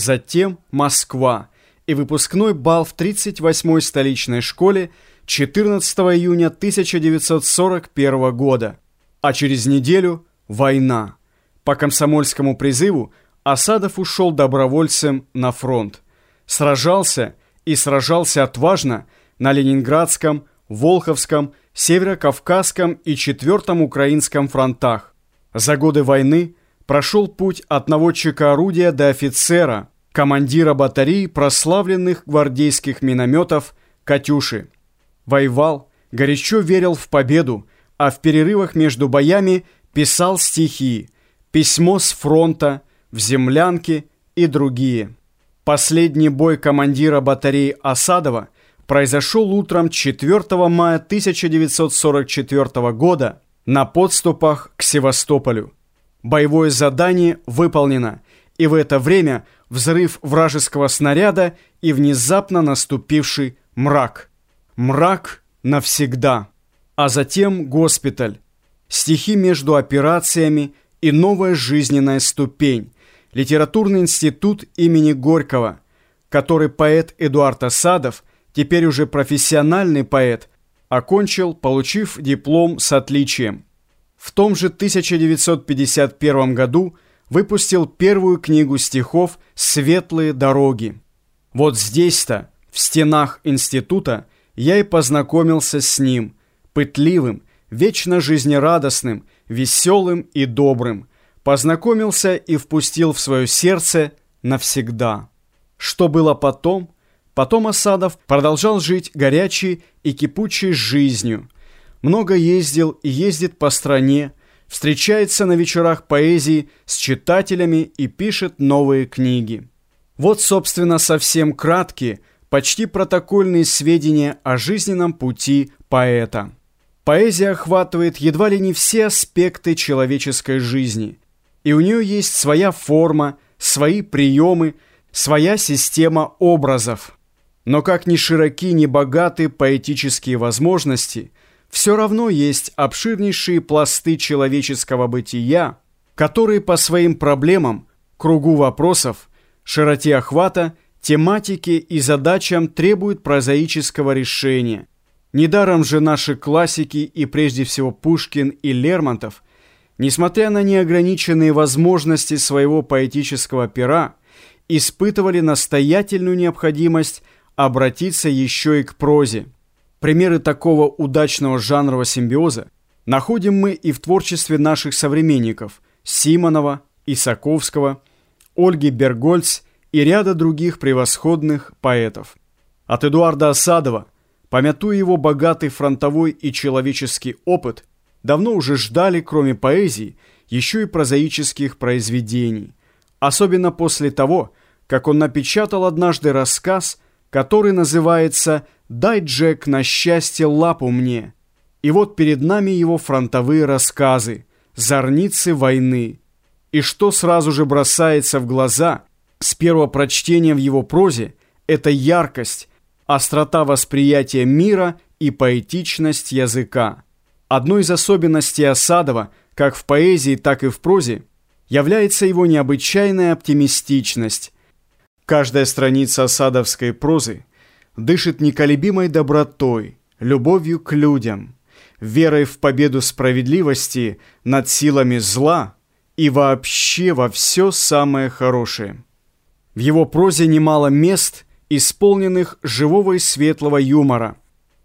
затем Москва и выпускной бал в 38-й столичной школе 14 июня 1941 года. А через неделю – война. По комсомольскому призыву Осадов ушел добровольцем на фронт. Сражался и сражался отважно на Ленинградском, Волховском, Северо-Кавказском и Четвертом Украинском фронтах. За годы войны прошел путь от наводчика орудия до офицера, командира батареи прославленных гвардейских минометов «Катюши». Воевал, горячо верил в победу, а в перерывах между боями писал стихи, письмо с фронта, в землянке и другие. Последний бой командира батареи Осадова произошел утром 4 мая 1944 года на подступах к Севастополю. Боевое задание выполнено, и в это время взрыв вражеского снаряда и внезапно наступивший мрак. Мрак навсегда. А затем госпиталь. Стихи между операциями и новая жизненная ступень. Литературный институт имени Горького, который поэт Эдуард Осадов, теперь уже профессиональный поэт, окончил, получив диплом с отличием. В том же 1951 году выпустил первую книгу стихов «Светлые дороги». Вот здесь-то, в стенах института, я и познакомился с ним, пытливым, вечно жизнерадостным, веселым и добрым. Познакомился и впустил в свое сердце навсегда. Что было потом? Потом Осадов продолжал жить горячей и кипучей жизнью. Много ездил и ездит по стране, встречается на вечерах поэзии с читателями и пишет новые книги. Вот, собственно, совсем краткие, почти протокольные сведения о жизненном пути поэта. Поэзия охватывает едва ли не все аспекты человеческой жизни, и у нее есть своя форма, свои приемы, своя система образов. Но как ни широки, ни богаты поэтические возможности, все равно есть обширнейшие пласты человеческого бытия, которые по своим проблемам, кругу вопросов, широте охвата, тематике и задачам требуют прозаического решения. Недаром же наши классики и прежде всего Пушкин и Лермонтов, несмотря на неограниченные возможности своего поэтического пера, испытывали настоятельную необходимость обратиться еще и к прозе. Примеры такого удачного жанрового симбиоза находим мы и в творчестве наших современников Симонова, Исаковского, Ольги Бергольц и ряда других превосходных поэтов. От Эдуарда Осадова, помятуя его богатый фронтовой и человеческий опыт, давно уже ждали, кроме поэзии, еще и прозаических произведений. Особенно после того, как он напечатал однажды рассказ, который называется «Дай, Джек, на счастье лапу мне». И вот перед нами его фронтовые рассказы, зорницы войны. И что сразу же бросается в глаза с первого прочтения в его прозе, это яркость, острота восприятия мира и поэтичность языка. Одной из особенностей Осадова, как в поэзии, так и в прозе, является его необычайная оптимистичность. Каждая страница осадовской прозы дышит неколебимой добротой, любовью к людям, верой в победу справедливости над силами зла и вообще во все самое хорошее. В его прозе немало мест, исполненных живого и светлого юмора.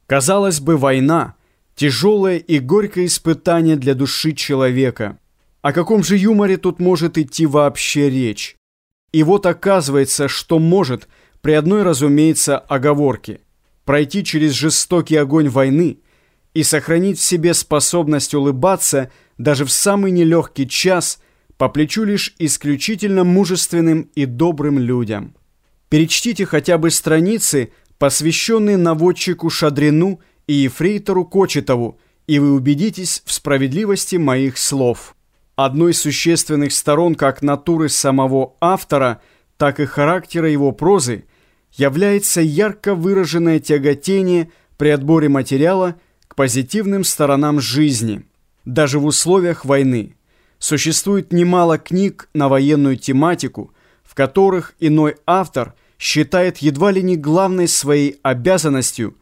Казалось бы, война – тяжелое и горькое испытание для души человека. О каком же юморе тут может идти вообще речь? И вот оказывается, что может – при одной, разумеется, оговорке – пройти через жестокий огонь войны и сохранить в себе способность улыбаться даже в самый нелегкий час по плечу лишь исключительно мужественным и добрым людям. Перечтите хотя бы страницы, посвященные наводчику Шадрину и ефрейтору Кочетову, и вы убедитесь в справедливости моих слов. Одной из существенных сторон как натуры самого автора, так и характера его прозы – является ярко выраженное тяготение при отборе материала к позитивным сторонам жизни, даже в условиях войны. Существует немало книг на военную тематику, в которых иной автор считает едва ли не главной своей обязанностью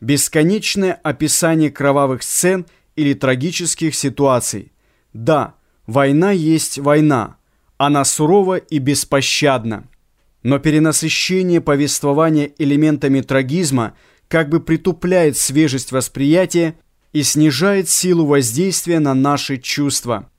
бесконечное описание кровавых сцен или трагических ситуаций. Да, война есть война, она сурова и беспощадна. Но перенасыщение повествования элементами трагизма как бы притупляет свежесть восприятия и снижает силу воздействия на наши чувства.